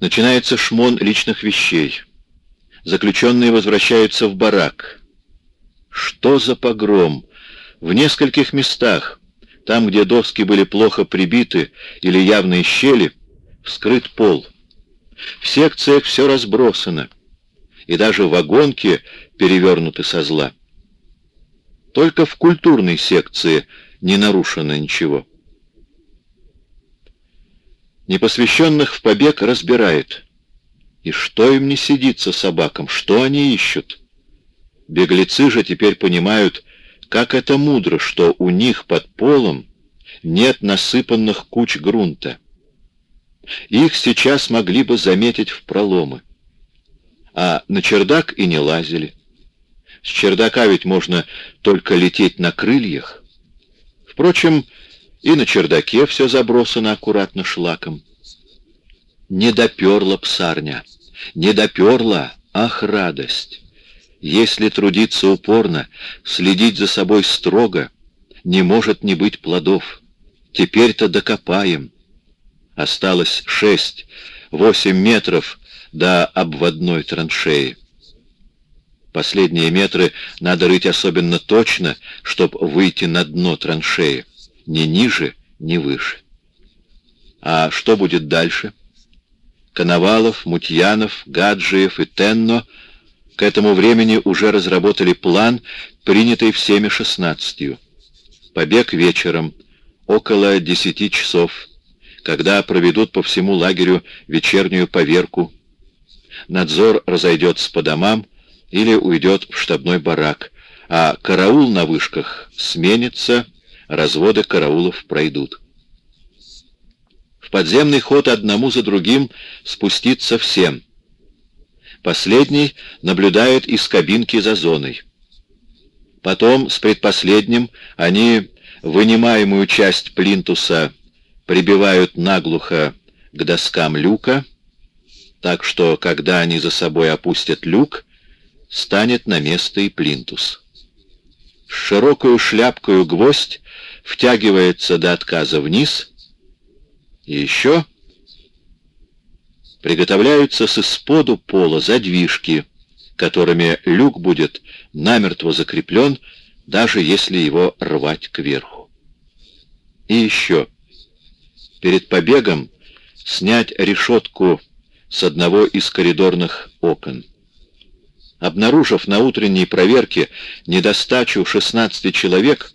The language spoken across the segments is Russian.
Начинается шмон личных вещей. Заключенные возвращаются в барак. Что за погром? В нескольких местах, там, где доски были плохо прибиты или явные щели, вскрыт пол. В секциях все разбросано, и даже вагонки перевернуты со зла. Только в культурной секции не нарушено ничего. Непосвященных в побег разбирает. И что им не сидится собакам, что они ищут? Беглецы же теперь понимают, как это мудро, что у них под полом нет насыпанных куч грунта. Их сейчас могли бы заметить в проломы. А на чердак и не лазили. С чердака ведь можно только лететь на крыльях. Впрочем, и на чердаке все забросано аккуратно шлаком. Не доперла псарня, не доперла, ах, радость! Если трудиться упорно, следить за собой строго, не может не быть плодов. Теперь-то докопаем. Осталось шесть, восемь метров до обводной траншеи. Последние метры надо рыть особенно точно, чтобы выйти на дно траншеи. Ни ниже, ни выше. А что будет дальше? Коновалов, Мутьянов, Гаджиев и Тенно к этому времени уже разработали план, принятый всеми шестнадцатью. Побег вечером, около десяти часов, когда проведут по всему лагерю вечернюю поверку. Надзор разойдется по домам или уйдет в штабной барак, а караул на вышках сменится, разводы караулов пройдут. В подземный ход одному за другим спуститься всем. Последний наблюдает из кабинки за зоной. Потом с предпоследним они вынимаемую часть плинтуса прибивают наглухо к доскам люка, так что, когда они за собой опустят люк, станет на место и плинтус. С широкую шляпкою гвоздь втягивается до отказа вниз, и еще приготовляются с исподу пола задвижки, которыми люк будет намертво закреплен, даже если его рвать кверху. И еще. Перед побегом снять решетку с одного из коридорных окон. Обнаружив на утренней проверке недостачу 16 человек,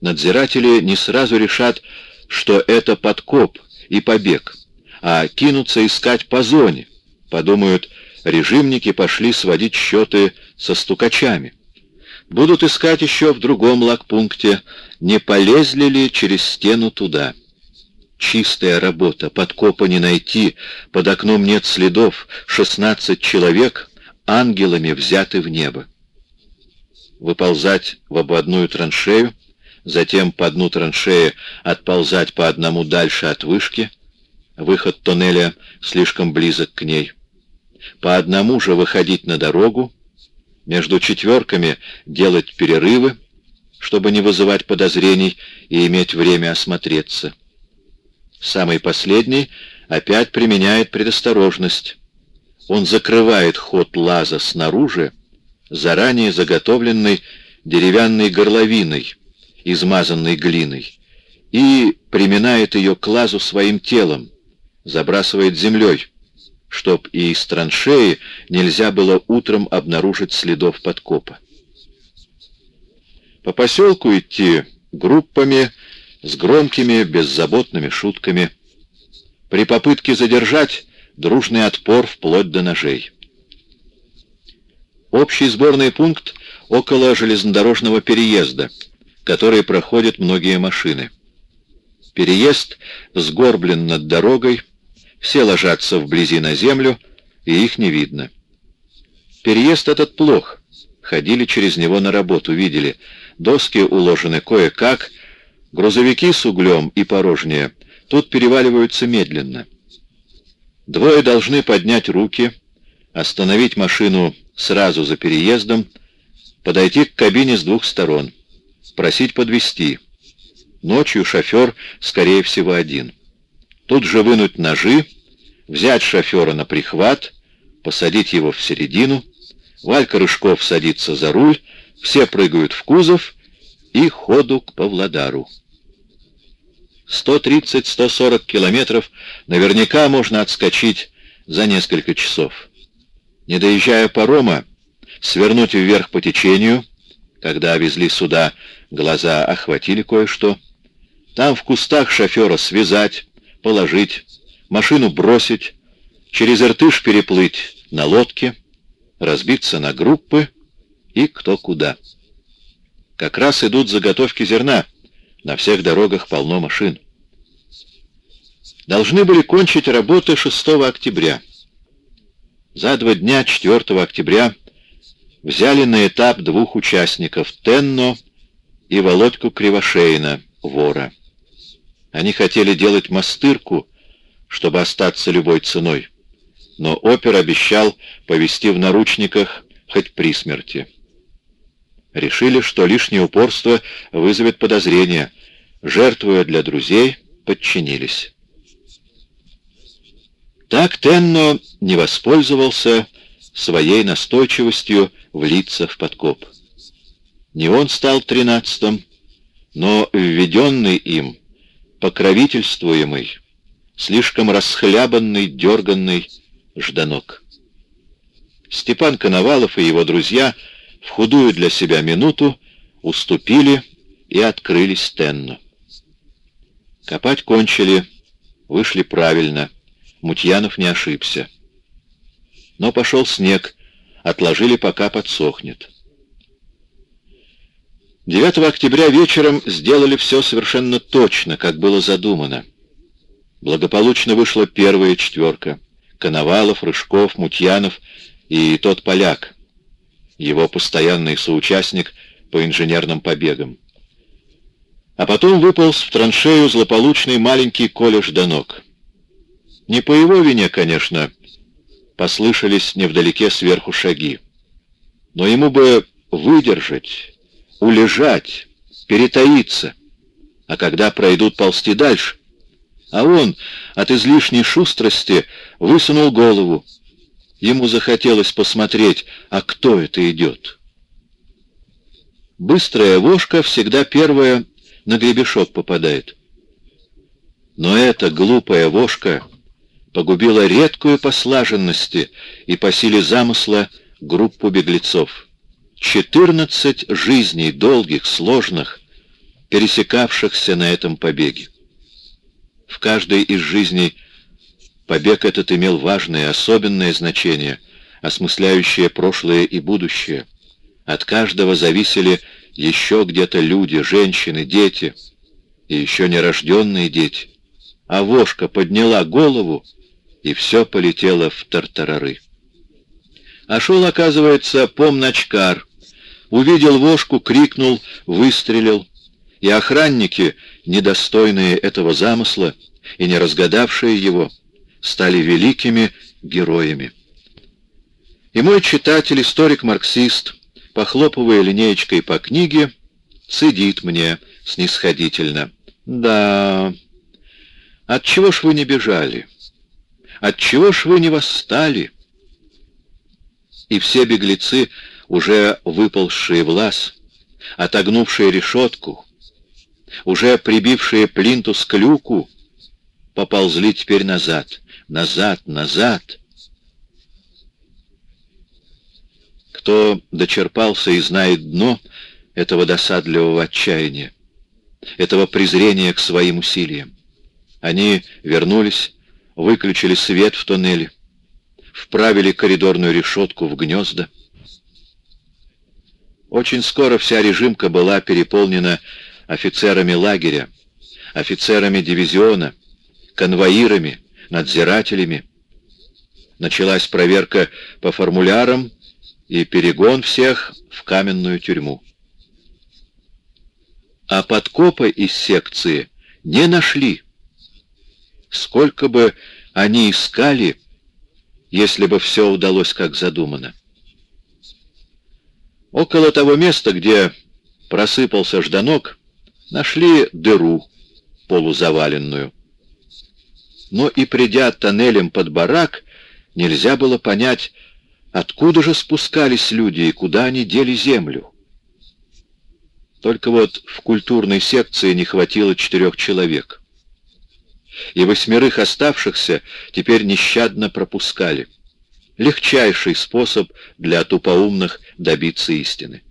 надзиратели не сразу решат, что это подкоп и побег, а кинутся искать по зоне. Подумают, режимники пошли сводить счеты со стукачами. Будут искать еще в другом лагпункте, не полезли ли через стену туда. Чистая работа, подкопа не найти, под окном нет следов, 16 человек ангелами взяты в небо. Выползать в обводную траншею, затем по дну траншеи отползать по одному дальше от вышки, выход тоннеля слишком близок к ней, по одному же выходить на дорогу, между четверками делать перерывы, чтобы не вызывать подозрений и иметь время осмотреться. Самый последний опять применяет предосторожность. Он закрывает ход лаза снаружи заранее заготовленной деревянной горловиной, измазанной глиной, и приминает ее к лазу своим телом, забрасывает землей, чтоб и из траншеи нельзя было утром обнаружить следов подкопа. По поселку идти группами с громкими беззаботными шутками. При попытке задержать дружный отпор вплоть до ножей. Общий сборный пункт около железнодорожного переезда, который проходят многие машины. Переезд сгорблен над дорогой, все ложатся вблизи на землю, и их не видно. Переезд этот плох. Ходили через него на работу, видели. Доски уложены кое-как, грузовики с углем и порожнее тут переваливаются медленно. Двое должны поднять руки, остановить машину сразу за переездом, подойти к кабине с двух сторон, просить подвести. Ночью шофер, скорее всего, один. Тут же вынуть ножи, взять шофера на прихват, посадить его в середину, Валька Рыжков садится за руль, все прыгают в кузов и ходу к Павлодару. 130-140 километров наверняка можно отскочить за несколько часов. Не доезжая парома, свернуть вверх по течению, когда везли сюда, глаза охватили кое-что, там в кустах шофера связать, положить, машину бросить, через Иртыш переплыть на лодке, разбиться на группы и кто куда. Как раз идут заготовки зерна, на всех дорогах полно машин. Должны были кончить работы 6 октября. За два дня 4 октября взяли на этап двух участников — Тенно и Володьку Кривошеина, вора. Они хотели делать мастырку, чтобы остаться любой ценой, но опер обещал повести в наручниках хоть при смерти. Решили, что лишнее упорство вызовет подозрение. Жертвуя для друзей, подчинились. Так Тенно не воспользовался своей настойчивостью влиться в подкоп. Не он стал тринадцатым, но введенный им, покровительствуемый, слишком расхлябанный, дерганный Жданок. Степан Коновалов и его друзья — в худую для себя минуту уступили и открыли стенну. Копать кончили, вышли правильно, Мутьянов не ошибся. Но пошел снег, отложили, пока подсохнет. 9 октября вечером сделали все совершенно точно, как было задумано. Благополучно вышла первая четверка. Коновалов, Рыжков, Мутьянов и тот поляк, его постоянный соучастник по инженерным побегам. А потом выполз в траншею злополучный маленький Коля Жданок. Не по его вине, конечно, послышались невдалеке сверху шаги. Но ему бы выдержать, улежать, перетаиться, а когда пройдут ползти дальше. А он от излишней шустрости высунул голову, Ему захотелось посмотреть, а кто это идет. Быстрая вошка всегда первая на гребешок попадает. Но эта глупая вошка погубила редкую по слаженности и по силе замысла группу беглецов. Четырнадцать жизней, долгих, сложных, пересекавшихся на этом побеге. В каждой из жизней Побег этот имел важное, особенное значение, осмысляющее прошлое и будущее. От каждого зависели еще где-то люди, женщины, дети и еще нерожденные дети. А Вошка подняла голову, и все полетело в тартарары. А шел, оказывается, помночкар. Увидел Вошку, крикнул, выстрелил. И охранники, недостойные этого замысла и не разгадавшие его, стали великими героями. И мой читатель, историк-марксист, похлопывая линеечкой по книге, цедит мне снисходительно. «Да, отчего ж вы не бежали? Отчего ж вы не восстали?» И все беглецы, уже выползшие в лаз, отогнувшие решетку, уже прибившие плинтус к люку, поползли теперь назад, назад, назад. Кто дочерпался и знает дно этого досадливого отчаяния, этого презрения к своим усилиям. Они вернулись, выключили свет в тоннеле, вправили коридорную решетку в гнезда. Очень скоро вся режимка была переполнена офицерами лагеря, офицерами дивизиона, конвоирами, надзирателями. Началась проверка по формулярам и перегон всех в каменную тюрьму. А подкопа из секции не нашли. Сколько бы они искали, если бы все удалось как задумано. Около того места, где просыпался Жданок, нашли дыру полузаваленную. Но и придя тоннелем под барак, нельзя было понять, откуда же спускались люди и куда они дели землю. Только вот в культурной секции не хватило четырех человек. И восьмерых оставшихся теперь нещадно пропускали. Легчайший способ для тупоумных добиться истины.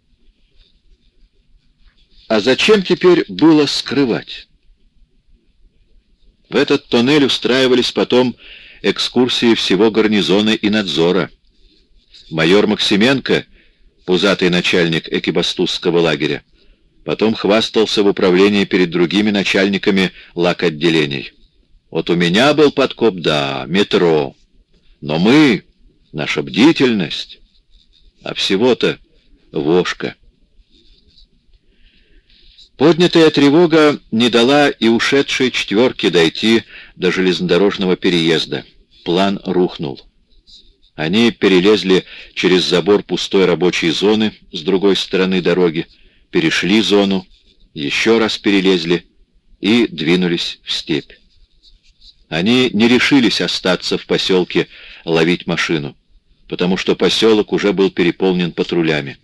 А зачем теперь было скрывать? В этот тоннель устраивались потом экскурсии всего гарнизона и надзора. Майор Максименко, пузатый начальник экибастузского лагеря, потом хвастался в управлении перед другими начальниками лак-отделений. Вот у меня был подкоп, да, метро. Но мы, наша бдительность, а всего-то вошка. Поднятая тревога не дала и ушедшей четверке дойти до железнодорожного переезда. План рухнул. Они перелезли через забор пустой рабочей зоны с другой стороны дороги, перешли зону, еще раз перелезли и двинулись в степь. Они не решились остаться в поселке ловить машину, потому что поселок уже был переполнен патрулями.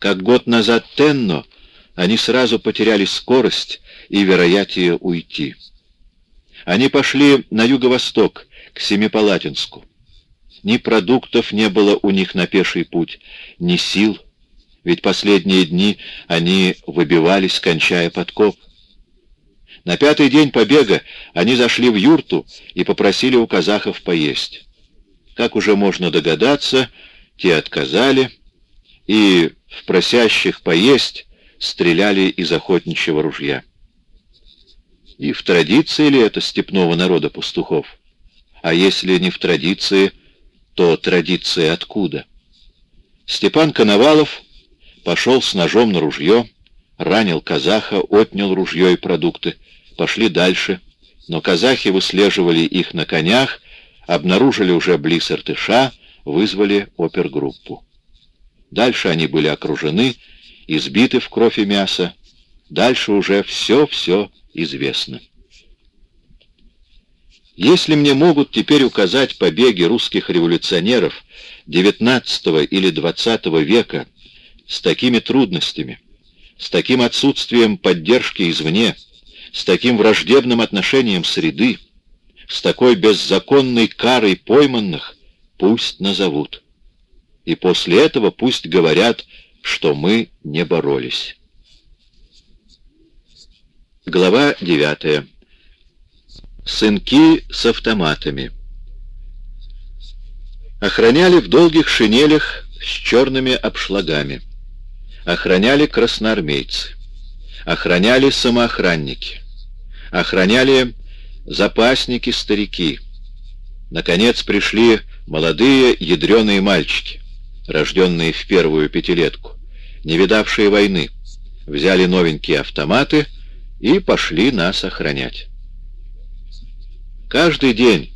Как год назад Тенно, они сразу потеряли скорость и вероятие уйти. Они пошли на юго-восток, к Семипалатинску. Ни продуктов не было у них на пеший путь, ни сил, ведь последние дни они выбивались, кончая подкоп. На пятый день побега они зашли в юрту и попросили у казахов поесть. Как уже можно догадаться, те отказали, и в просящих поесть стреляли из охотничьего ружья. И в традиции ли это степного народа пастухов? А если не в традиции, то традиция откуда? Степан Коновалов пошел с ножом на ружье, ранил казаха, отнял ружье и продукты, пошли дальше, но казахи выслеживали их на конях, обнаружили уже близ Иртыша, вызвали опергруппу. Дальше они были окружены, избиты в кровь и мясо. Дальше уже все-все известно. Если мне могут теперь указать побеги русских революционеров XIX или XX века с такими трудностями, с таким отсутствием поддержки извне, с таким враждебным отношением среды, с такой беззаконной карой пойманных, пусть назовут. И после этого пусть говорят, что мы не боролись. Глава 9. Сынки с автоматами. Охраняли в долгих шинелях с черными обшлагами. Охраняли красноармейцы охраняли самоохранники, охраняли запасники-старики. Наконец пришли молодые ядреные мальчики, рожденные в первую пятилетку, не видавшие войны, взяли новенькие автоматы и пошли нас охранять. Каждый день,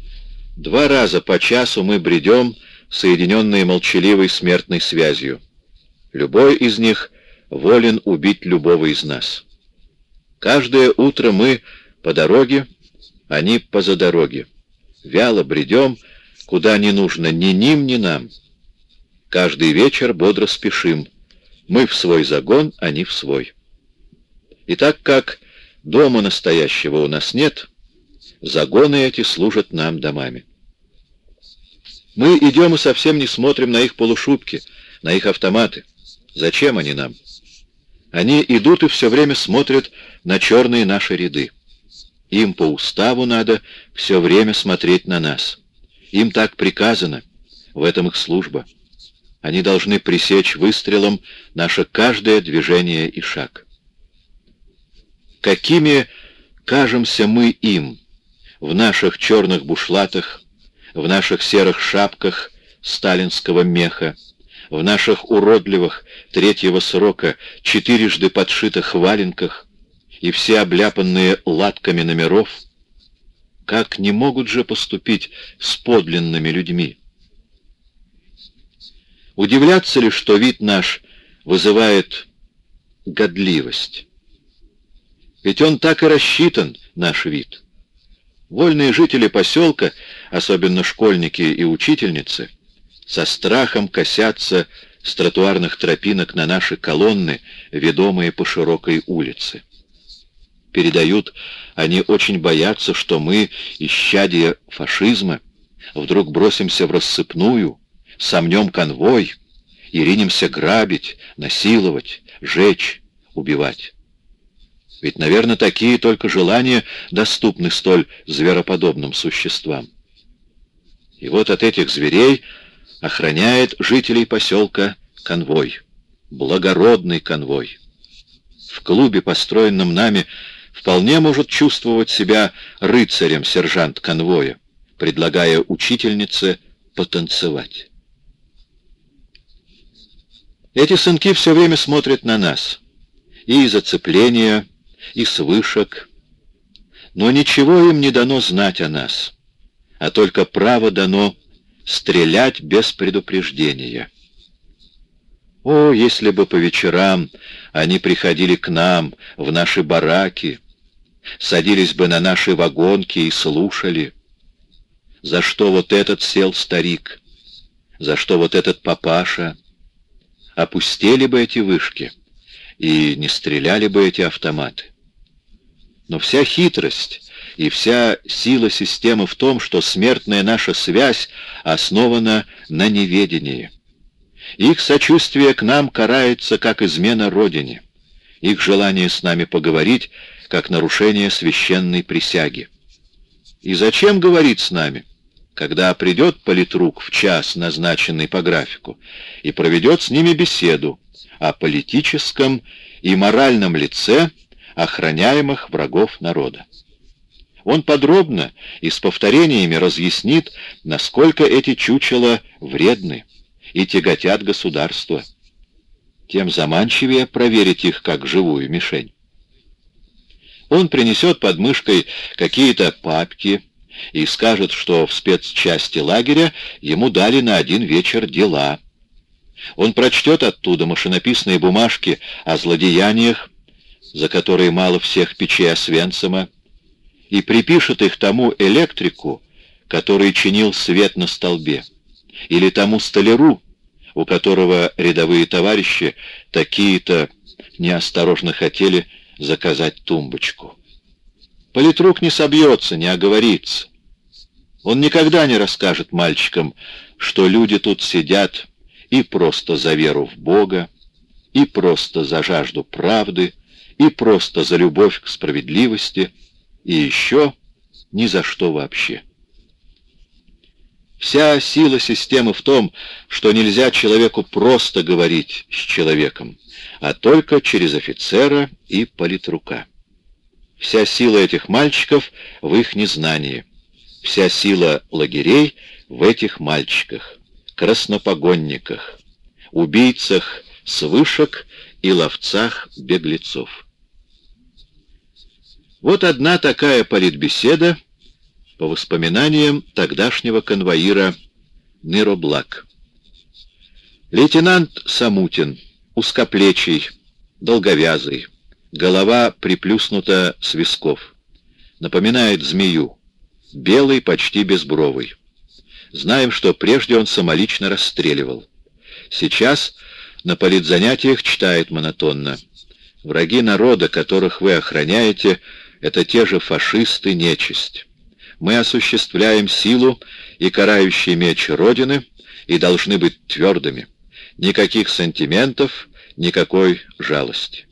два раза по часу мы бредем, соединенные молчаливой смертной связью. Любой из них волен убить любого из нас. Каждое утро мы по дороге, они поза дороге. Вяло бредем, куда не нужно ни ним, ни нам. Каждый вечер бодро спешим. Мы в свой загон, они в свой. И так как дома настоящего у нас нет, загоны эти служат нам домами. Мы идем и совсем не смотрим на их полушубки, на их автоматы. Зачем они нам? Они идут и все время смотрят на черные наши ряды. Им по уставу надо все время смотреть на нас. Им так приказано, в этом их служба. Они должны пресечь выстрелом наше каждое движение и шаг. Какими кажемся мы им в наших черных бушлатах, в наших серых шапках сталинского меха, в наших уродливых третьего срока четырежды подшитых валенках и все обляпанные латками номеров, как не могут же поступить с подлинными людьми? Удивляться ли, что вид наш вызывает годливость? Ведь он так и рассчитан, наш вид. Вольные жители поселка, особенно школьники и учительницы, со страхом косятся с тротуарных тропинок на наши колонны, ведомые по широкой улице. Передают, они очень боятся, что мы, исчадие фашизма, вдруг бросимся в рассыпную, сомнем конвой и ринемся грабить, насиловать, жечь, убивать. Ведь, наверное, такие только желания доступны столь звероподобным существам. И вот от этих зверей охраняет жителей поселка конвой, благородный конвой. В клубе, построенном нами, вполне может чувствовать себя рыцарем сержант конвоя, предлагая учительнице потанцевать. Эти сынки все время смотрят на нас. И из оцепления, и с вышек. Но ничего им не дано знать о нас, а только право дано стрелять без предупреждения. О, если бы по вечерам они приходили к нам, в наши бараки, садились бы на наши вагонки и слушали, за что вот этот сел старик, за что вот этот папаша, опустили бы эти вышки и не стреляли бы эти автоматы. Но вся хитрость и вся сила системы в том, что смертная наша связь основана на неведении. Их сочувствие к нам карается как измена Родине, их желание с нами поговорить как нарушение священной присяги. И зачем говорить с нами, когда придет политрук в час, назначенный по графику, и проведет с ними беседу о политическом и моральном лице охраняемых врагов народа? Он подробно и с повторениями разъяснит, насколько эти чучела вредны и тяготят государство. Тем заманчивее проверить их как живую мишень. Он принесет под мышкой какие-то папки и скажет, что в спецчасти лагеря ему дали на один вечер дела. Он прочтет оттуда машинописные бумажки о злодеяниях, за которые мало всех печей Освенцима, и припишет их тому электрику, который чинил свет на столбе, или тому столяру, у которого рядовые товарищи такие-то неосторожно хотели заказать тумбочку. Политрук не собьется, не оговорится. Он никогда не расскажет мальчикам, что люди тут сидят и просто за веру в Бога, и просто за жажду правды, и просто за любовь к справедливости, и еще ни за что вообще. Вся сила системы в том, что нельзя человеку просто говорить с человеком, а только через офицера и политрука. Вся сила этих мальчиков в их незнании. Вся сила лагерей в этих мальчиках, краснопогонниках, убийцах с вышек и ловцах беглецов. Вот одна такая политбеседа по воспоминаниям тогдашнего конвоира Ныроблак. Лейтенант Самутин, узкоплечий, долговязый, голова приплюснута с висков. Напоминает змею, белый, почти безбровый. Знаем, что прежде он самолично расстреливал. Сейчас на политзанятиях читает монотонно. Враги народа, которых вы охраняете, это те же фашисты, нечисть. Мы осуществляем силу и карающий меч Родины и должны быть твердыми. Никаких сантиментов, никакой жалости.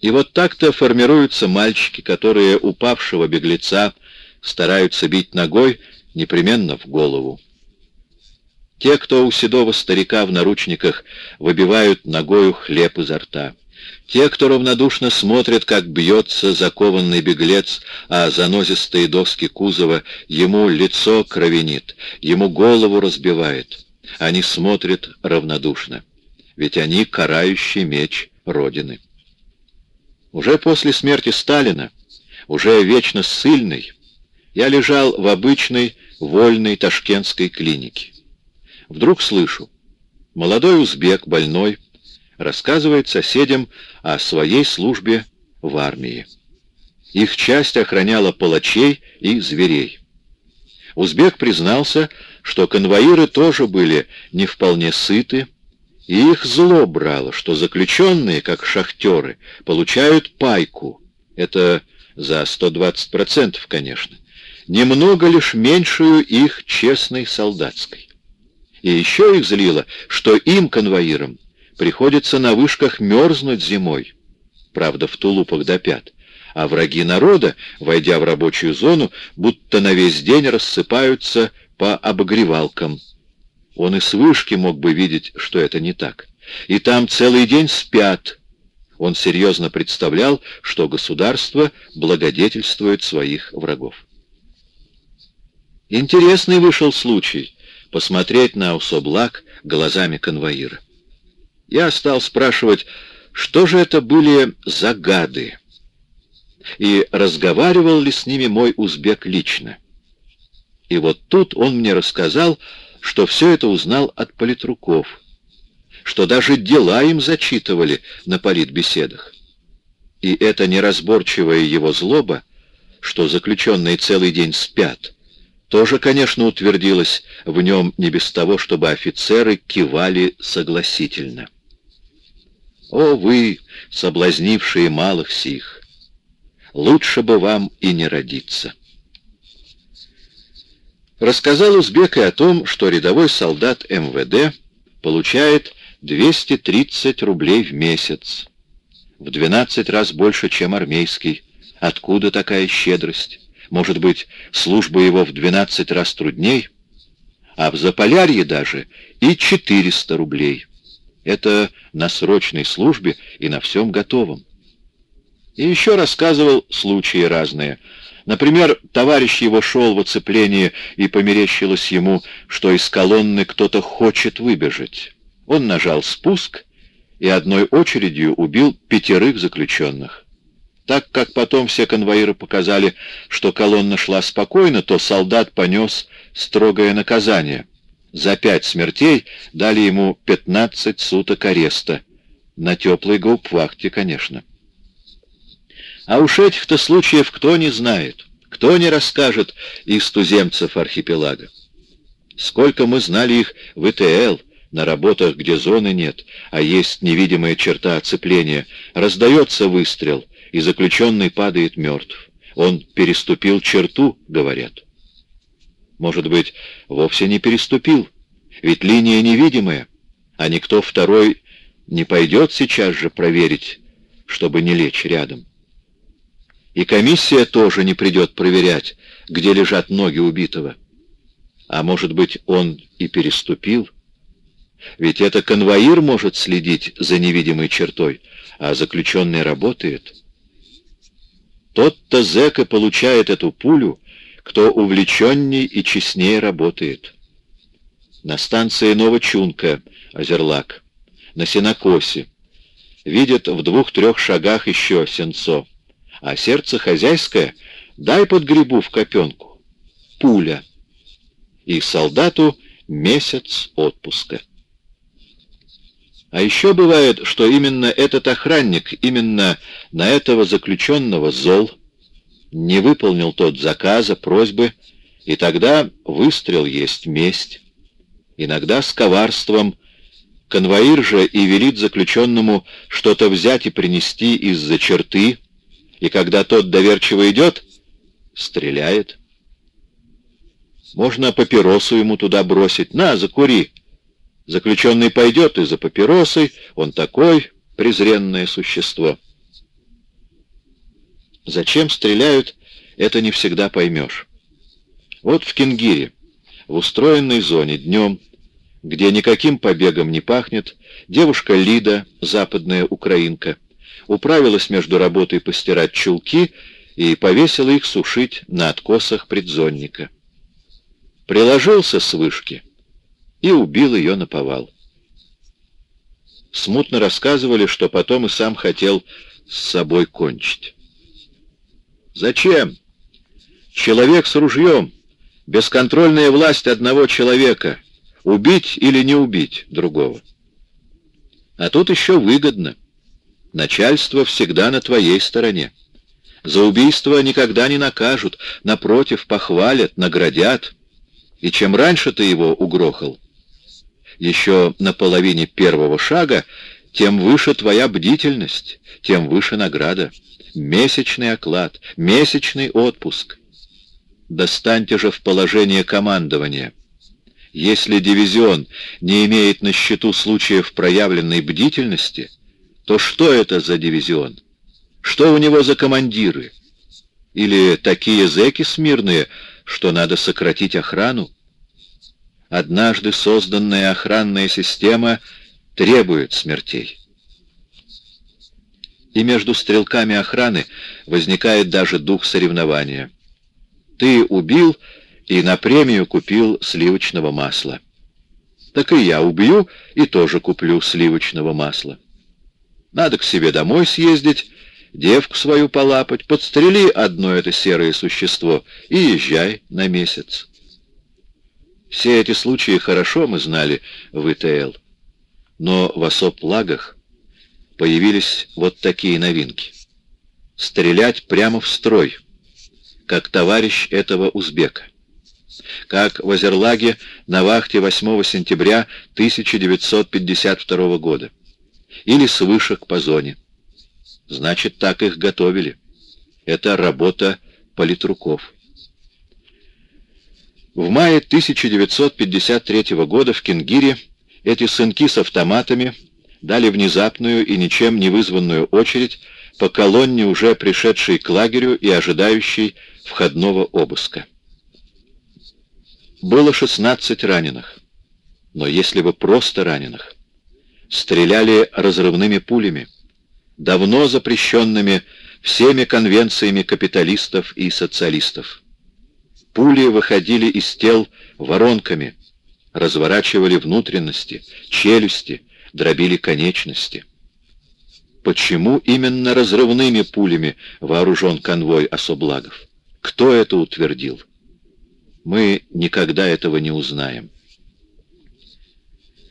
И вот так-то формируются мальчики, которые упавшего беглеца стараются бить ногой непременно в голову. Те, кто у седого старика в наручниках выбивают ногою хлеб изо рта. Те, кто равнодушно смотрит, как бьется закованный беглец, а занозистые доски кузова ему лицо кровенит, ему голову разбивает. Они смотрят равнодушно, ведь они карающий меч Родины. Уже после смерти Сталина, уже вечно ссыльный, я лежал в обычной вольной ташкентской клинике. Вдруг слышу, молодой узбек, больной, рассказывает соседям о своей службе в армии. Их часть охраняла палачей и зверей. Узбек признался, что конвоиры тоже были не вполне сыты, и их зло брало, что заключенные, как шахтеры, получают пайку. Это за 120%, конечно. Немного лишь меньшую их честной солдатской. И еще их злило, что им, конвоирам, приходится на вышках мерзнуть зимой, правда, в тулупах до пят, а враги народа, войдя в рабочую зону, будто на весь день рассыпаются по обогревалкам. Он и с вышки мог бы видеть, что это не так. И там целый день спят. Он серьезно представлял, что государство благодетельствует своих врагов. Интересный вышел случай посмотреть на Усоблак глазами конвоира. Я стал спрашивать, что же это были за гады, и разговаривал ли с ними мой узбек лично. И вот тут он мне рассказал, что все это узнал от политруков, что даже дела им зачитывали на политбеседах. И это неразборчивая его злоба, что заключенные целый день спят, тоже, конечно, утвердилось в нем не без того, чтобы офицеры кивали согласительно. О, вы, соблазнившие малых сих! Лучше бы вам и не родиться. Рассказал узбек и о том, что рядовой солдат МВД получает 230 рублей в месяц, в 12 раз больше, чем армейский. Откуда такая щедрость? Может быть, служба его в 12 раз трудней? А в Заполярье даже и 400 рублей. Это на срочной службе и на всем готовом. И еще рассказывал случаи разные. Например, товарищ его шел в оцеплении, и померещилось ему, что из колонны кто-то хочет выбежать. Он нажал спуск и одной очередью убил пятерых заключенных. Так как потом все конвоиры показали, что колонна шла спокойно, то солдат понес строгое наказание. За пять смертей дали ему 15 суток ареста. На теплой гауптвахте, конечно. А уж этих-то случаев кто не знает, кто не расскажет из туземцев архипелага. Сколько мы знали их в ИТЛ, на работах, где зоны нет, а есть невидимая черта оцепления, раздается выстрел, и заключенный падает мертв. Он переступил черту, говорят. Может быть, вовсе не переступил, ведь линия невидимая, а никто второй не пойдет сейчас же проверить, чтобы не лечь рядом. И комиссия тоже не придет проверять, где лежат ноги убитого. А может быть, он и переступил? Ведь это конвоир может следить за невидимой чертой, а заключенный работает. Тот-то зэк и получает эту пулю, кто увлеченней и честнее работает. На станции Новочунка, Озерлак, на Сенокосе, видят в двух-трех шагах еще сенцо, а сердце хозяйское дай под грибу в копенку. Пуля. И солдату месяц отпуска. А еще бывает, что именно этот охранник, именно на этого заключенного зол, не выполнил тот заказа, просьбы, и тогда выстрел есть месть. Иногда с коварством. Конвоир же и велит заключенному что-то взять и принести из-за черты, и когда тот доверчиво идет, стреляет. Можно папиросу ему туда бросить. «На, закури!» Заключенный пойдет и за папиросой, он такой презренное существо. Зачем стреляют, это не всегда поймешь. Вот в Кенгире, в устроенной зоне, днем, где никаким побегом не пахнет, девушка Лида, западная украинка, управилась между работой постирать чулки и повесила их сушить на откосах предзонника. Приложился с вышки — и убил ее на повал. Смутно рассказывали, что потом и сам хотел с собой кончить. Зачем? Человек с ружьем, бесконтрольная власть одного человека, убить или не убить другого. А тут еще выгодно. Начальство всегда на твоей стороне. За убийство никогда не накажут, напротив, похвалят, наградят. И чем раньше ты его угрохал, еще на половине первого шага, тем выше твоя бдительность, тем выше награда. Месячный оклад, месячный отпуск. Достаньте же в положение командования. Если дивизион не имеет на счету случаев проявленной бдительности, то что это за дивизион? Что у него за командиры? Или такие зэки смирные, что надо сократить охрану? Однажды созданная охранная система требует смертей. И между стрелками охраны возникает даже дух соревнования. Ты убил и на премию купил сливочного масла. Так и я убью и тоже куплю сливочного масла. Надо к себе домой съездить, девку свою полапать, подстрели одно это серое существо и езжай на месяц. Все эти случаи хорошо мы знали в ИТЛ, но в осоп-лагах появились вот такие новинки. Стрелять прямо в строй, как товарищ этого узбека. Как в Азерлаге на вахте 8 сентября 1952 года. Или с вышек по зоне. Значит, так их готовили. Это работа политруков. В мае 1953 года в Кенгире эти сынки с автоматами дали внезапную и ничем не вызванную очередь по колонне, уже пришедшей к лагерю и ожидающей входного обыска. Было 16 раненых, но если бы просто раненых, стреляли разрывными пулями, давно запрещенными всеми конвенциями капиталистов и социалистов. Пули выходили из тел воронками, разворачивали внутренности, челюсти, дробили конечности. Почему именно разрывными пулями вооружен конвой особлагов? Кто это утвердил? Мы никогда этого не узнаем.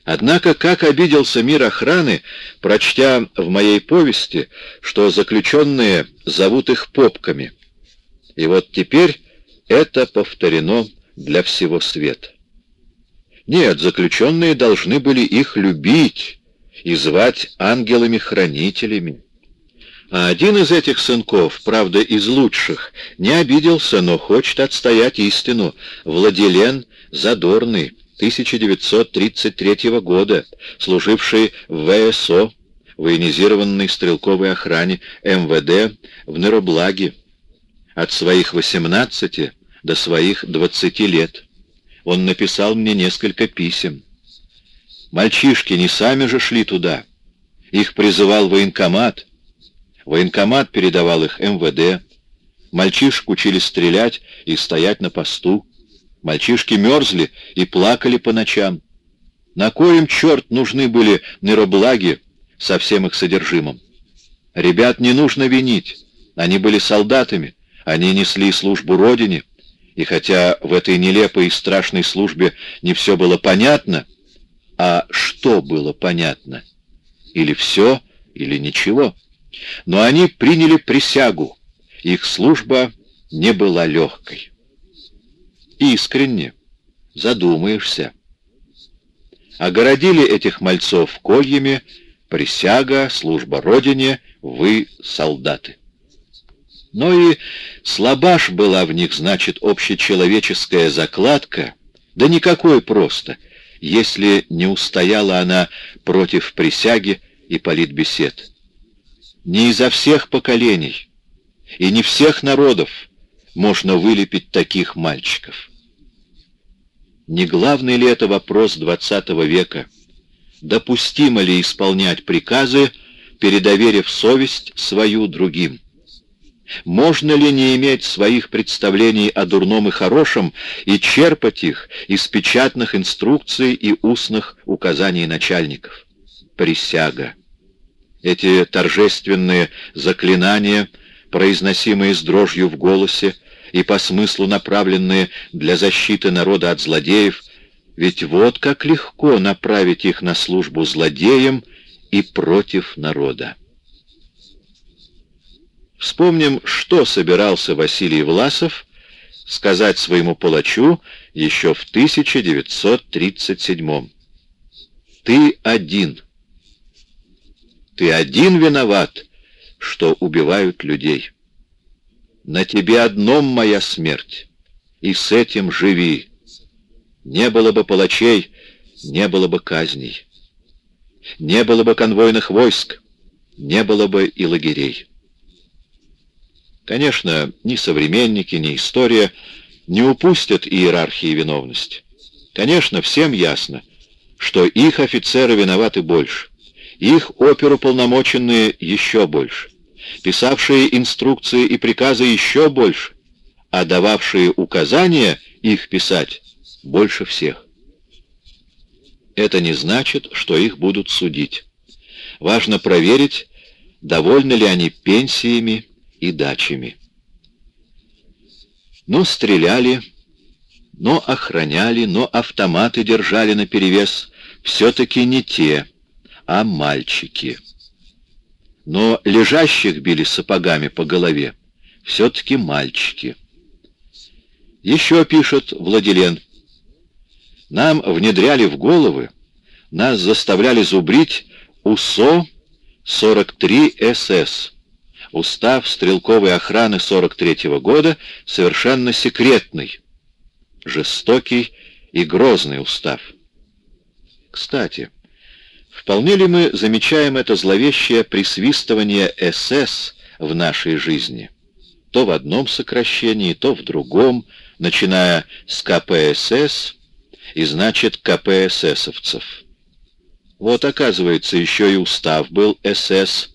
Однако, как обиделся мир охраны, прочтя в моей повести, что заключенные зовут их попками. И вот теперь это повторено для всего света. Нет, заключенные должны были их любить и звать ангелами-хранителями. А один из этих сынков, правда, из лучших, не обиделся, но хочет отстоять истину. Владилен Задорный, 1933 года, служивший в ВСО, военизированной стрелковой охране МВД в Нероблаге. От своих 18 до своих 20 лет. Он написал мне несколько писем. Мальчишки не сами же шли туда. Их призывал военкомат. Военкомат передавал их МВД. Мальчишек учили стрелять и стоять на посту. Мальчишки мерзли и плакали по ночам. На коем черт нужны были нейроблаги со всем их содержимым? Ребят не нужно винить. Они были солдатами. Они несли службу Родине. И хотя в этой нелепой и страшной службе не все было понятно, а что было понятно? Или все, или ничего. Но они приняли присягу. Их служба не была легкой. Искренне. Задумаешься. Огородили этих мальцов кольями, присяга, служба Родине, вы солдаты. Но и слабаш была в них, значит, общечеловеческая закладка, да никакой просто, если не устояла она против присяги и политбесед. Не изо всех поколений и не всех народов можно вылепить таких мальчиков. Не главный ли это вопрос XX века? Допустимо ли исполнять приказы, передоверив совесть свою другим? Можно ли не иметь своих представлений о дурном и хорошем и черпать их из печатных инструкций и устных указаний начальников? Присяга. Эти торжественные заклинания, произносимые с дрожью в голосе и по смыслу направленные для защиты народа от злодеев, ведь вот как легко направить их на службу злодеям и против народа. Вспомним, что собирался Василий Власов сказать своему палачу еще в 1937 «Ты один. Ты один виноват, что убивают людей. На тебе одном моя смерть, и с этим живи. Не было бы палачей, не было бы казней. Не было бы конвойных войск, не было бы и лагерей. Конечно, ни современники, ни история не упустят иерархии виновности. Конечно, всем ясно, что их офицеры виноваты больше, их оперуполномоченные еще больше, писавшие инструкции и приказы еще больше, а дававшие указания их писать больше всех. Это не значит, что их будут судить. Важно проверить, довольны ли они пенсиями и дачами. Но стреляли, но охраняли, но автоматы держали наперевес. Все-таки не те, а мальчики. Но лежащих били сапогами по голове. Все-таки мальчики. Еще пишет Владилен. Нам внедряли в головы, нас заставляли зубрить УСО 43 СС. Устав стрелковой охраны 43 -го года совершенно секретный, жестокий и грозный устав. Кстати, вполне ли мы замечаем это зловещее присвистывание СС в нашей жизни? То в одном сокращении, то в другом, начиная с КПСС и значит КПССовцев. Вот, оказывается, еще и устав был СС,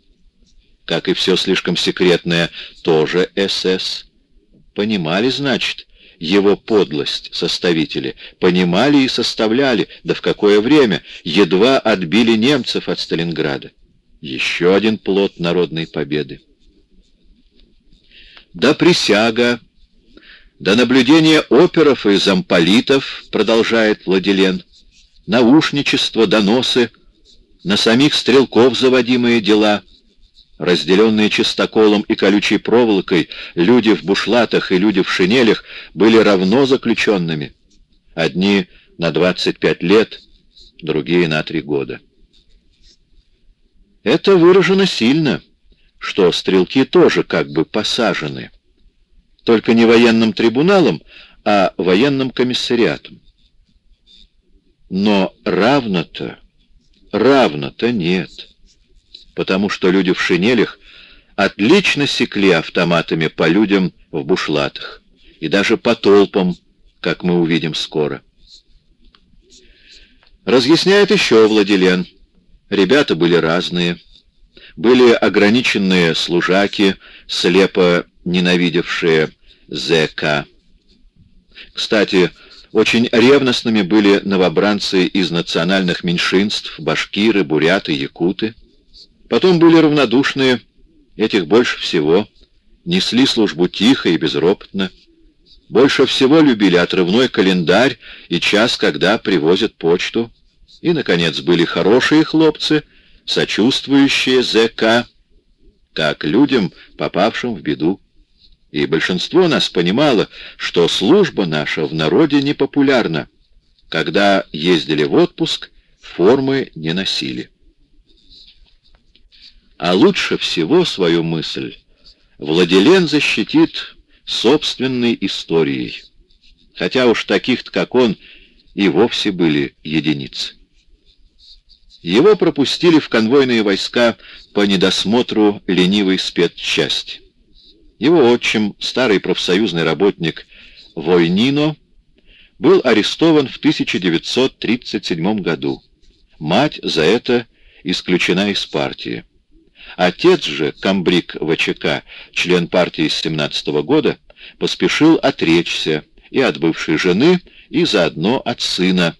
как и все слишком секретное, тоже СС. Понимали, значит, его подлость составители, понимали и составляли, да в какое время, едва отбили немцев от Сталинграда. Еще один плод народной победы. Да присяга, да наблюдение оперов и замполитов, продолжает Владилен, наушничество, доносы, на самих стрелков заводимые дела, разделенные чистоколом и колючей проволокой, люди в бушлатах и люди в шинелях были равно заключенными. Одни на 25 лет, другие на 3 года. Это выражено сильно, что стрелки тоже как бы посажены, только не военным трибуналом, а военным комиссариатом. Но равно-то, равно-то нет, потому что люди в шинелях отлично секли автоматами по людям в бушлатах и даже по толпам, как мы увидим скоро. Разъясняет еще Владилен. Ребята были разные. Были ограниченные служаки, слепо ненавидевшие ЗК. Кстати, очень ревностными были новобранцы из национальных меньшинств, башкиры, буряты, якуты. Потом были равнодушные, этих больше всего, несли службу тихо и безропотно. Больше всего любили отрывной календарь и час, когда привозят почту. И, наконец, были хорошие хлопцы, сочувствующие ЗК, как людям, попавшим в беду и большинство нас понимало, что служба наша в народе непопулярна. Когда ездили в отпуск, формы не носили. А лучше всего свою мысль Владилен защитит собственной историей, хотя уж таких-то, как он, и вовсе были единицы. Его пропустили в конвойные войска по недосмотру ленивой спецчасти. Его отчим, старый профсоюзный работник Войнино, был арестован в 1937 году. Мать за это исключена из партии. Отец же, комбриг ВЧК, член партии с 17 -го года, поспешил отречься и от бывшей жены, и заодно от сына.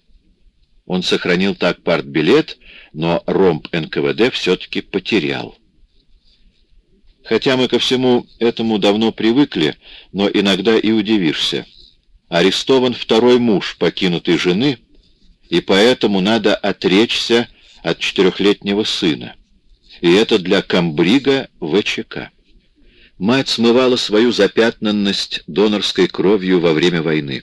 Он сохранил так партбилет, но ромб НКВД все-таки потерял. Хотя мы ко всему этому давно привыкли, но иногда и удивишься. Арестован второй муж покинутой жены, и поэтому надо отречься от четырехлетнего сына. И это для комбрига ВЧК. Мать смывала свою запятнанность донорской кровью во время войны.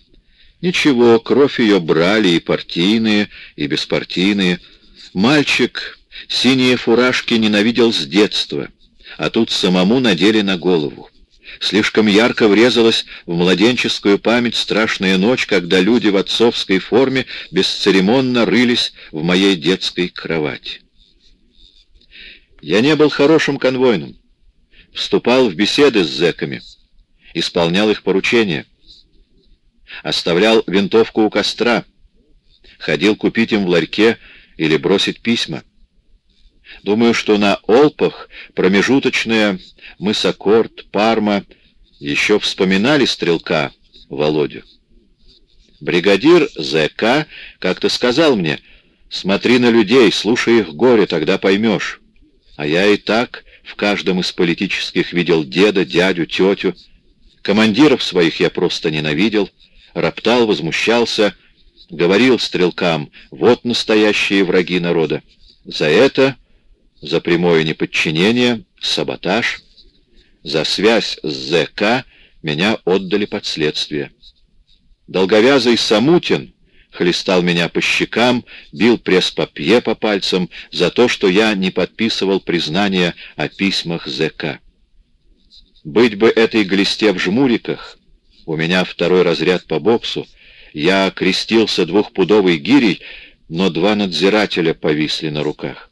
Ничего, кровь ее брали и партийные, и беспартийные. Мальчик синие фуражки ненавидел с детства, а тут самому надели на голову. Слишком ярко врезалась в младенческую память страшная ночь, когда люди в отцовской форме бесцеремонно рылись в моей детской кровати. Я не был хорошим конвойным. Вступал в беседы с зэками, исполнял их поручения. Оставлял винтовку у костра, ходил купить им в ларьке или бросить письма. Думаю, что на Олпах промежуточная Мысокорт, Парма еще вспоминали стрелка Володю. Бригадир ЗК как-то сказал мне, «Смотри на людей, слушай их горе, тогда поймешь». А я и так в каждом из политических видел деда, дядю, тетю. Командиров своих я просто ненавидел, роптал, возмущался, говорил стрелкам, вот настоящие враги народа. За это за прямое неподчинение, саботаж, за связь с ЗК меня отдали под следствие. Долговязый Самутин хлестал меня по щекам, бил пресс-папье по пальцам за то, что я не подписывал признание о письмах ЗК. Быть бы этой глисте в жмуриках, у меня второй разряд по боксу, я крестился двухпудовой гирей, но два надзирателя повисли на руках.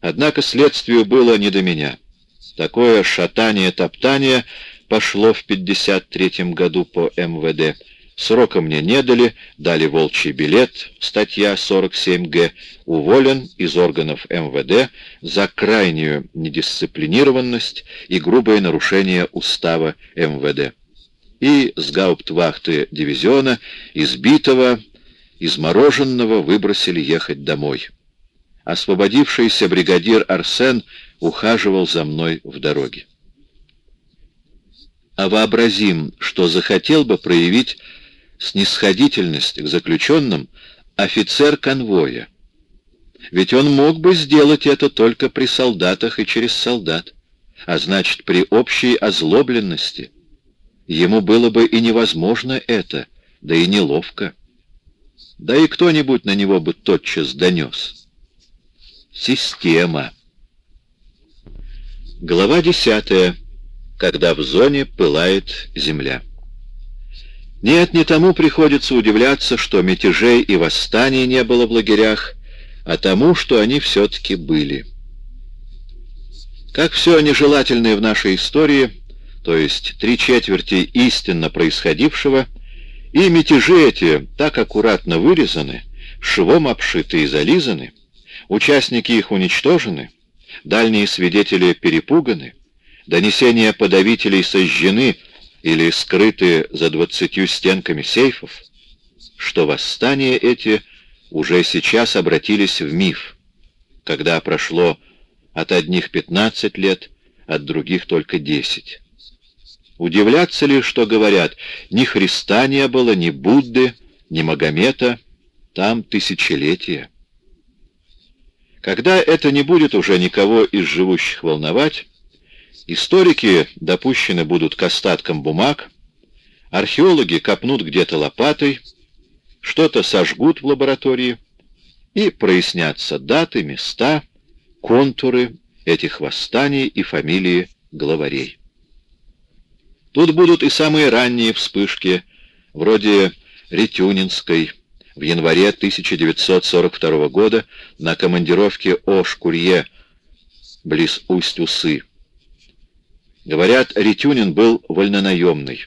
Однако следствию было не до меня. Такое шатание-топтание пошло в 53-м году по МВД. Срока мне не дали, дали волчий билет, статья 47Г, уволен из органов МВД за крайнюю недисциплинированность и грубое нарушение устава МВД. И с гауптвахты дивизиона, избитого, измороженного, выбросили ехать домой освободившийся бригадир Арсен ухаживал за мной в дороге. А вообразим, что захотел бы проявить снисходительность к заключенным офицер конвоя. Ведь он мог бы сделать это только при солдатах и через солдат, а значит, при общей озлобленности. Ему было бы и невозможно это, да и неловко. Да и кто-нибудь на него бы тотчас донес. Система. Глава 10. Когда в зоне пылает земля. Нет, не тому приходится удивляться, что мятежей и восстаний не было в лагерях, а тому, что они все-таки были. Как все нежелательное в нашей истории, то есть три четверти истинно происходившего, и мятежи эти так аккуратно вырезаны, швом обшиты и зализаны, Участники их уничтожены, дальние свидетели перепуганы, донесения подавителей сожжены или скрыты за двадцатью стенками сейфов, что восстания эти уже сейчас обратились в миф, когда прошло от одних 15 лет, от других только 10. Удивляться ли, что говорят, ни Христа не было, ни Будды, ни Магомета, там тысячелетия. Когда это не будет уже никого из живущих волновать, историки допущены будут к остаткам бумаг, археологи копнут где-то лопатой, что-то сожгут в лаборатории, и прояснятся даты, места, контуры этих восстаний и фамилии главарей. Тут будут и самые ранние вспышки, вроде Ретюнинской, в январе 1942 года на командировке Ош-Курье, близ Усть-Усы. Говорят, Ретюнин был вольнонаемный,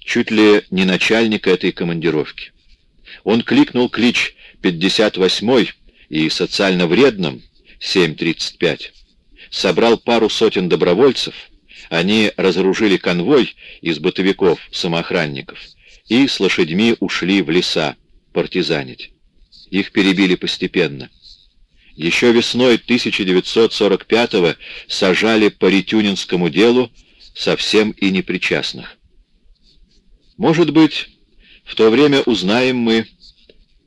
чуть ли не начальник этой командировки. Он кликнул клич 58-й и социально вредным 7.35, собрал пару сотен добровольцев, они разоружили конвой из бытовиков-самоохранников и с лошадьми ушли в леса, партизанить. Их перебили постепенно. Еще весной 1945-го сажали по Ретюнинскому делу совсем и непричастных. Может быть, в то время узнаем мы,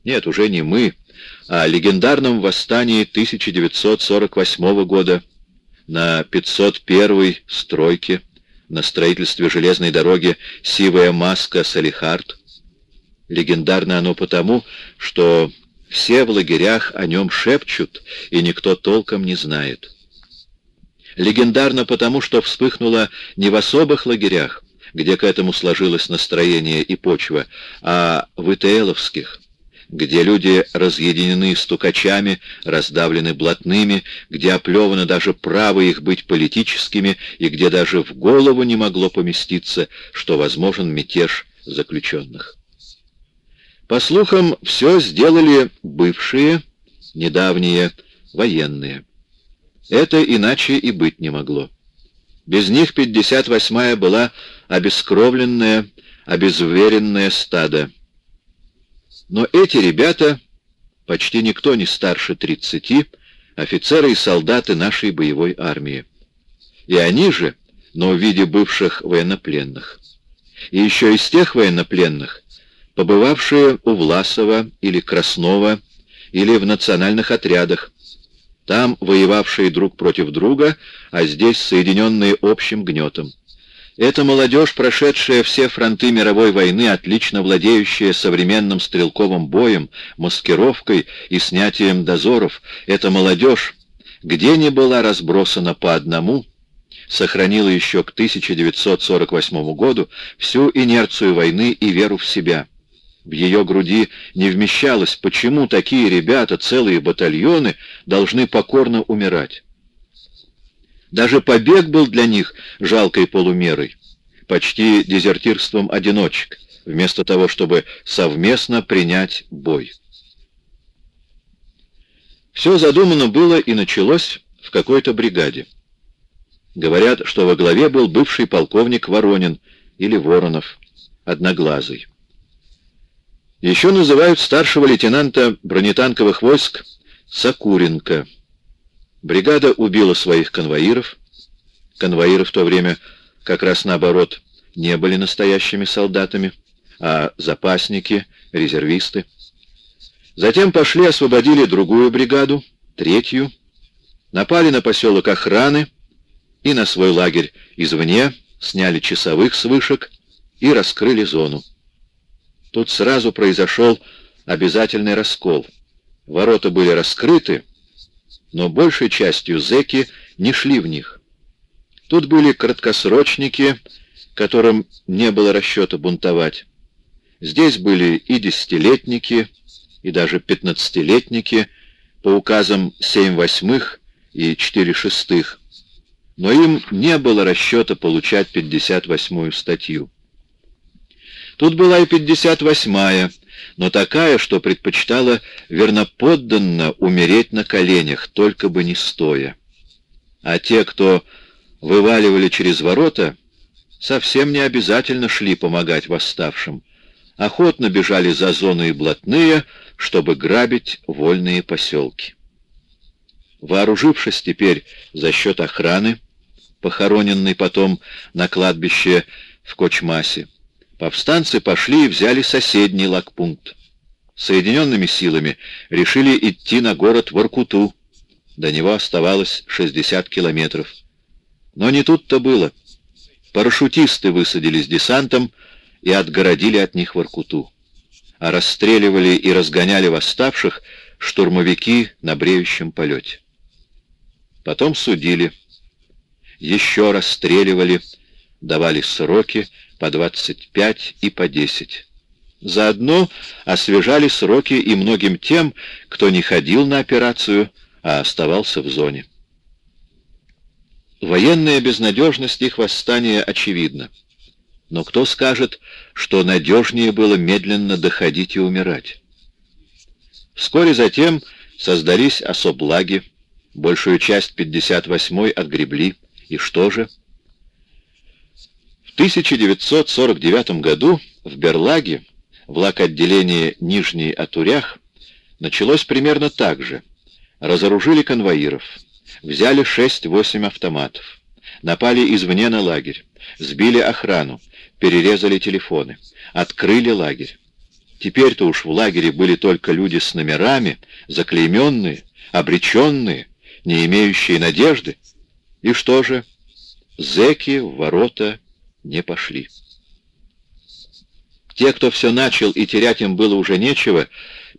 нет, уже не мы, о легендарном восстании 1948 года на 501-й стройке на строительстве железной дороги «Сивая маска Салихард». Легендарно оно потому, что все в лагерях о нем шепчут, и никто толком не знает. Легендарно потому, что вспыхнуло не в особых лагерях, где к этому сложилось настроение и почва, а в ИТЛовских, где люди разъединены стукачами, раздавлены блатными, где оплевано даже право их быть политическими и где даже в голову не могло поместиться, что возможен мятеж заключенных. По слухам, все сделали бывшие, недавние, военные. Это иначе и быть не могло. Без них 58-я была обескровленное, обезуверенное стадо. Но эти ребята, почти никто не старше 30, офицеры и солдаты нашей боевой армии. И они же, но в виде бывших военнопленных. И еще из тех военнопленных, побывавшие у Власова или Краснова, или в национальных отрядах, там воевавшие друг против друга, а здесь соединенные общим гнетом. Это молодежь, прошедшая все фронты мировой войны, отлично владеющая современным стрелковым боем, маскировкой и снятием дозоров. Это молодежь, где не была разбросана по одному, сохранила еще к 1948 году всю инерцию войны и веру в себя. В ее груди не вмещалось, почему такие ребята, целые батальоны, должны покорно умирать. Даже побег был для них жалкой полумерой, почти дезертирством одиночек, вместо того, чтобы совместно принять бой. Все задумано было и началось в какой-то бригаде. Говорят, что во главе был бывший полковник Воронин или Воронов, одноглазый. Еще называют старшего лейтенанта бронетанковых войск Сакуренко – Бригада убила своих конвоиров. Конвоиры в то время как раз наоборот не были настоящими солдатами, а запасники, резервисты. Затем пошли, освободили другую бригаду, третью, напали на поселок охраны и на свой лагерь извне, сняли часовых с вышек и раскрыли зону. Тут сразу произошел обязательный раскол. Ворота были раскрыты, но большей частью зэки не шли в них. Тут были краткосрочники, которым не было расчета бунтовать. Здесь были и десятилетники, и даже пятнадцатилетники по указам семь восьмых и четыре шестых, но им не было расчета получать пятьдесят восьмую статью. Тут была и пятьдесят восьмая, но такая, что предпочитала верноподданно умереть на коленях, только бы не стоя. А те, кто вываливали через ворота, совсем не обязательно шли помогать восставшим. Охотно бежали за зоны и блатные, чтобы грабить вольные поселки. Вооружившись теперь за счет охраны, похороненной потом на кладбище в Кочмасе, Повстанцы пошли и взяли соседний лагпункт. Соединенными силами решили идти на город Воркуту. До него оставалось 60 километров. Но не тут-то было. Парашютисты высадились десантом и отгородили от них Воркуту. А расстреливали и разгоняли восставших штурмовики на бреющем полете. Потом судили. Еще расстреливали, давали сроки, по 25 и по 10. Заодно освежали сроки и многим тем, кто не ходил на операцию, а оставался в зоне. Военная безнадежность их восстания очевидна. Но кто скажет, что надежнее было медленно доходить и умирать? Вскоре затем создались особлаги, большую часть 58-й отгребли, и что же? 1949 году в Берлаге, в лак-отделении Нижний Атурях, началось примерно так же. Разоружили конвоиров, взяли 6-8 автоматов, напали извне на лагерь, сбили охрану, перерезали телефоны, открыли лагерь. Теперь-то уж в лагере были только люди с номерами, заклейменные, обреченные, не имеющие надежды. И что же? зэки в ворота не пошли. Те, кто все начал и терять им было уже нечего,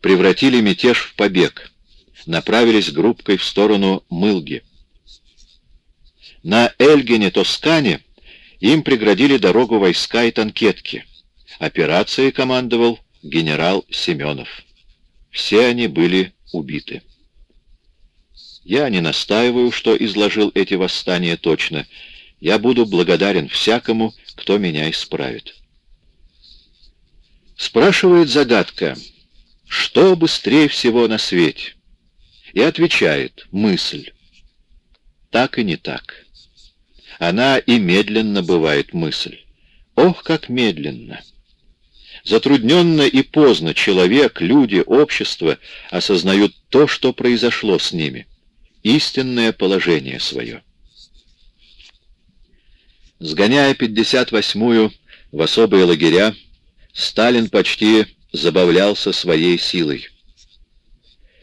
превратили мятеж в побег, направились группкой в сторону Мылги. На Эльгене-Тоскане им преградили дорогу войска и танкетки. Операцией командовал генерал Семенов. Все они были убиты. Я не настаиваю, что изложил эти восстания точно. Я буду благодарен всякому, кто меня исправит. Спрашивает загадка, что быстрее всего на свете? И отвечает мысль. Так и не так. Она и медленно бывает мысль. Ох, как медленно! Затрудненно и поздно человек, люди, общество осознают то, что произошло с ними, истинное положение свое. Сгоняя 58-ю в особые лагеря, Сталин почти забавлялся своей силой.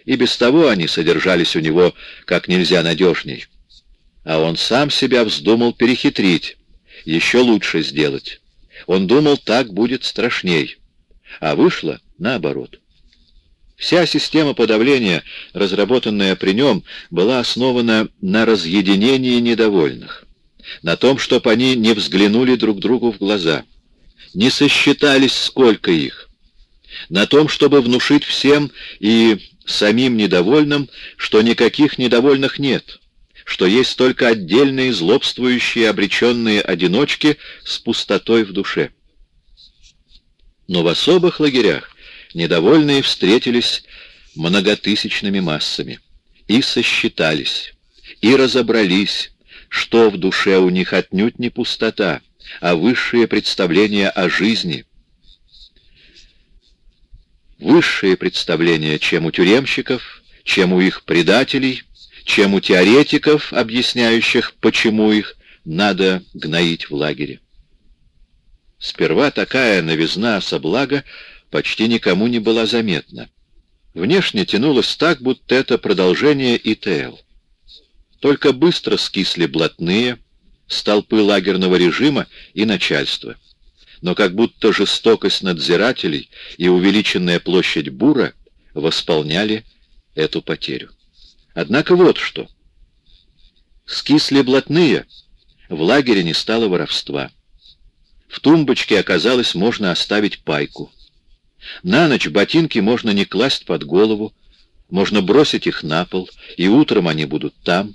И без того они содержались у него как нельзя надежней а он сам себя вздумал перехитрить, еще лучше сделать. Он думал, так будет страшней, а вышло наоборот. Вся система подавления, разработанная при нем, была основана на разъединении недовольных, на том, чтобы они не взглянули друг другу в глаза, не сосчитались, сколько их, на том, чтобы внушить всем и самим недовольным, что никаких недовольных нет, что есть только отдельные злобствующие обреченные одиночки с пустотой в душе. Но в особых лагерях недовольные встретились многотысячными массами и сосчитались, и разобрались, что в душе у них отнюдь не пустота, а высшее представление о жизни. Высшее представление, чем у тюремщиков, чем у их предателей — чем у теоретиков, объясняющих, почему их надо гноить в лагере. Сперва такая новизна соблага почти никому не была заметна. Внешне тянулось так, будто это продолжение ИТЛ. Только быстро скисли блатные, столпы лагерного режима и начальства. Но как будто жестокость надзирателей и увеличенная площадь бура восполняли эту потерю. Однако вот что. Скисли блатные, в лагере не стало воровства. В тумбочке оказалось можно оставить пайку. На ночь ботинки можно не класть под голову, можно бросить их на пол, и утром они будут там.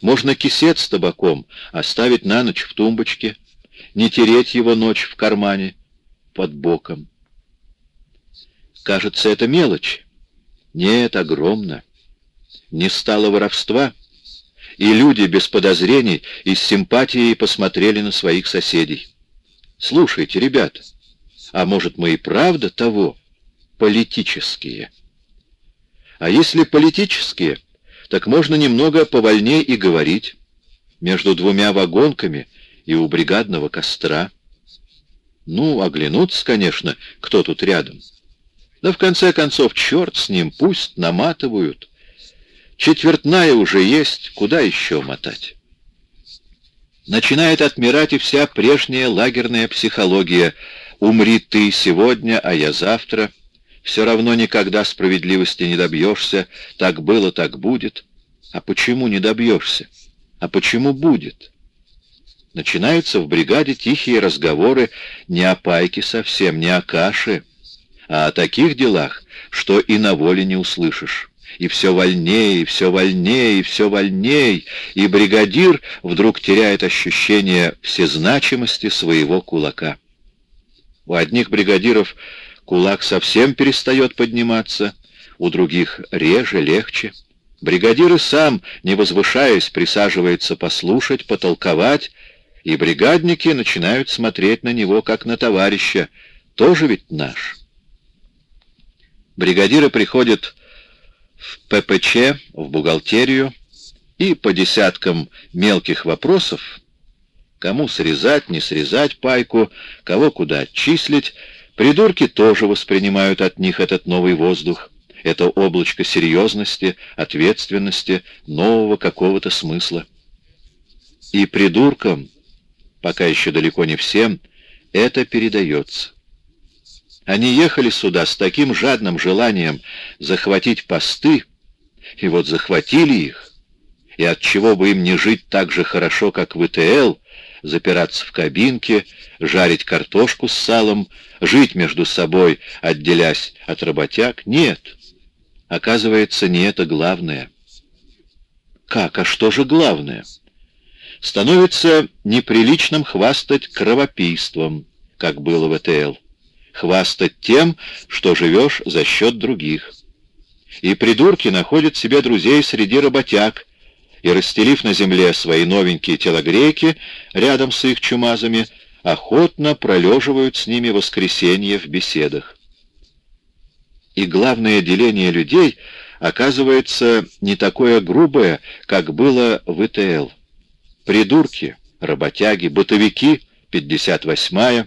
Можно кисет с табаком оставить на ночь в тумбочке, не тереть его ночь в кармане под боком. Кажется, это мелочь. Нет, огромно не стало воровства, и люди без подозрений и с симпатией посмотрели на своих соседей. «Слушайте, ребята, а может мы и правда того политические?» А если политические, так можно немного повольней и говорить между двумя вагонками и у бригадного костра. Ну, оглянуться, конечно, кто тут рядом. Да в конце концов, черт с ним, пусть наматывают. Четвертная уже есть, куда еще мотать? Начинает отмирать и вся прежняя лагерная психология. «Умри ты сегодня, а я завтра». Все равно никогда справедливости не добьешься. Так было, так будет. А почему не добьешься? А почему будет? Начинаются в бригаде тихие разговоры не о пайке совсем, не о каше, а о таких делах, что и на воле не услышишь и все вольнее, и все вольнее, и все вольнее, и бригадир вдруг теряет ощущение всезначимости своего кулака. У одних бригадиров кулак совсем перестает подниматься, у других реже, легче. Бригадир и сам, не возвышаясь, присаживается послушать, потолковать, и бригадники начинают смотреть на него, как на товарища, тоже ведь наш. Бригадиры приходят в ППЧ, в бухгалтерию и по десяткам мелких вопросов, кому срезать, не срезать пайку, кого куда отчислить, придурки тоже воспринимают от них этот новый воздух, это облачко серьезности, ответственности, нового какого-то смысла. И придуркам, пока еще далеко не всем, это передается. Они ехали сюда с таким жадным желанием захватить посты, и вот захватили их, и от чего бы им не жить так же хорошо, как в ИТЛ, запираться в кабинке, жарить картошку с салом, жить между собой, отделясь от работяг? Нет. Оказывается, не это главное. Как? А что же главное? Становится неприличным хвастать кровопийством, как было в ЭТЛ. Хвастать тем, что живешь за счет других. И придурки находят себе друзей среди работяг, и, расстелив на земле свои новенькие телогрейки рядом с их чумазами, охотно пролеживают с ними воскресенье в беседах. И главное деление людей оказывается не такое грубое, как было в ИТЛ. Придурки, работяги, бытовики, 58-я,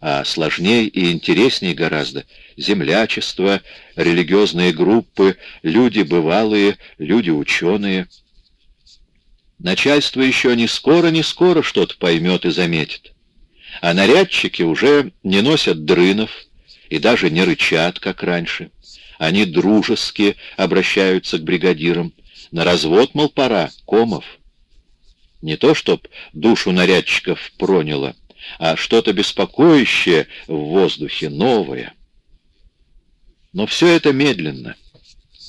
а сложнее и интереснее гораздо землячество, религиозные группы, люди бывалые, люди ученые. Начальство еще не скоро, не скоро что-то поймет и заметит. А нарядчики уже не носят дрынов и даже не рычат, как раньше. Они дружески обращаются к бригадирам. На развод, мол, пора, комов. Не то, чтоб душу нарядчиков проняло, а что-то беспокоящее в воздухе, новое. Но все это медленно.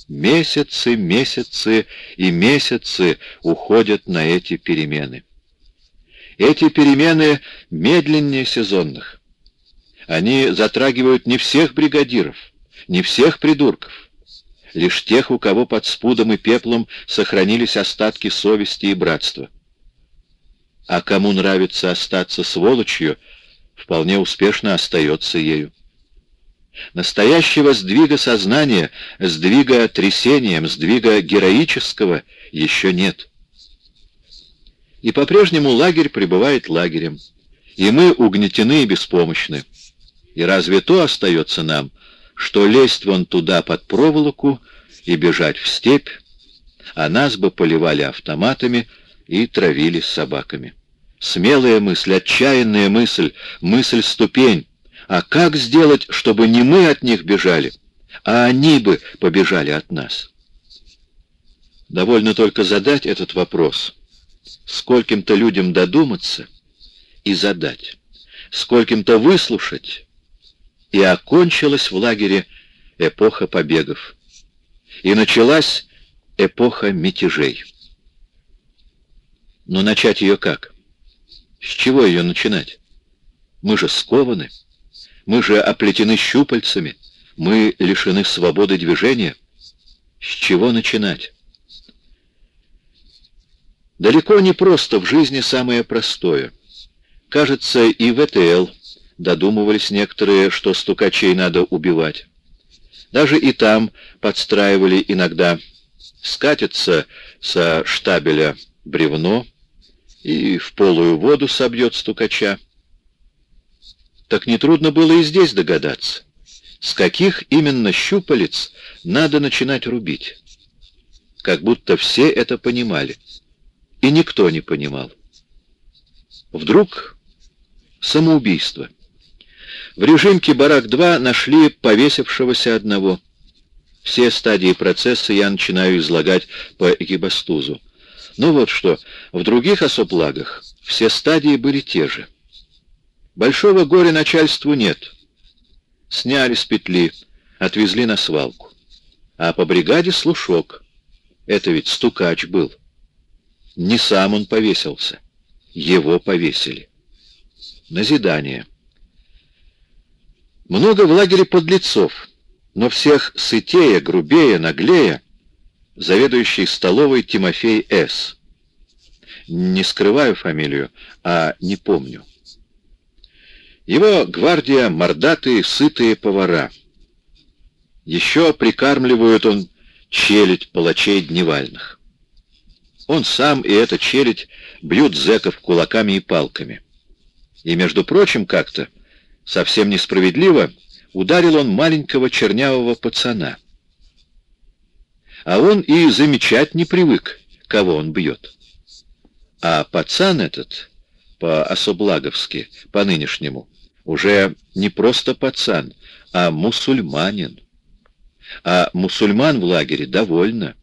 Месяцы, месяцы и месяцы уходят на эти перемены. Эти перемены медленнее сезонных. Они затрагивают не всех бригадиров, не всех придурков, лишь тех, у кого под спудом и пеплом сохранились остатки совести и братства. А кому нравится остаться сволочью, вполне успешно остается ею. Настоящего сдвига сознания, сдвига трясением, сдвига героического еще нет. И по-прежнему лагерь пребывает лагерем, и мы угнетены и беспомощны. И разве то остается нам, что лезть вон туда под проволоку и бежать в степь, а нас бы поливали автоматами и травили собаками. Смелая мысль, отчаянная мысль, мысль-ступень. А как сделать, чтобы не мы от них бежали, а они бы побежали от нас? Довольно только задать этот вопрос, скольким-то людям додуматься и задать, скольким-то выслушать, и окончилась в лагере эпоха побегов. И началась эпоха мятежей. Но начать ее как? С чего ее начинать? Мы же скованы, мы же оплетены щупальцами, мы лишены свободы движения. С чего начинать? Далеко не просто в жизни самое простое. Кажется, и в ЭТЛ додумывались некоторые, что стукачей надо убивать. Даже и там подстраивали иногда. Скатится со штабеля бревно и в полую воду собьет стукача. Так нетрудно было и здесь догадаться, с каких именно щупалец надо начинать рубить. Как будто все это понимали, и никто не понимал. Вдруг самоубийство. В режимке «Барак-2» нашли повесившегося одного. Все стадии процесса я начинаю излагать по экибастузу. Ну вот что, в других осоплагах все стадии были те же. Большого горя начальству нет. Сняли с петли, отвезли на свалку. А по бригаде слушок. Это ведь стукач был. Не сам он повесился. Его повесили. Назидание. Много в лагере подлецов, но всех сытее, грубее, наглее заведующий столовой Тимофей С. Не скрываю фамилию, а не помню. Его гвардия — мордатые, сытые повара. Еще прикармливают он челядь палачей дневальных. Он сам и эта челядь бьют зэков кулаками и палками. И, между прочим, как-то совсем несправедливо, ударил он маленького чернявого пацана. А он и замечать не привык, кого он бьет. А пацан этот по-особлаговски, по-нынешнему, уже не просто пацан, а мусульманин. А мусульман в лагере довольно.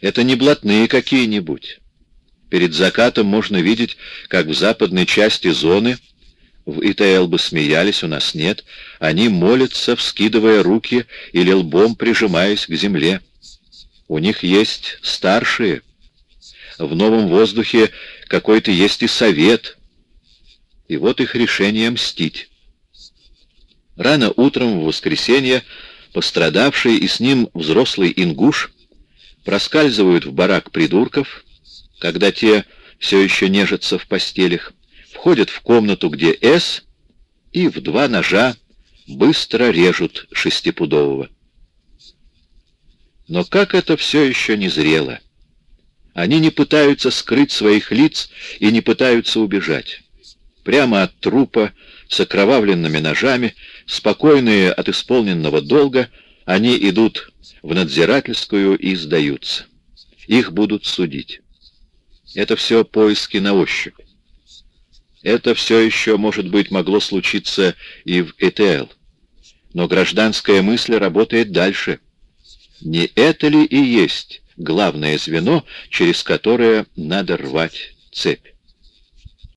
Это не блатные какие-нибудь. Перед закатом можно видеть, как в западной части зоны, в ИТЛ бы смеялись, у нас нет, они молятся, вскидывая руки или лбом прижимаясь к земле. У них есть старшие. В новом воздухе какой-то есть и совет. И вот их решение мстить. Рано утром в воскресенье пострадавший и с ним взрослый ингуш проскальзывают в барак придурков, когда те все еще нежатся в постелях, входят в комнату, где С, и в два ножа быстро режут шестипудового. Но как это все еще не зрело? Они не пытаются скрыть своих лиц и не пытаются убежать. Прямо от трупа, с окровавленными ножами, спокойные от исполненного долга, они идут в надзирательскую и сдаются. Их будут судить. Это все поиски на ощупь. Это все еще, может быть, могло случиться и в ЭТЛ. Но гражданская мысль работает дальше. Не это ли и есть главное звено, через которое надо рвать цепь?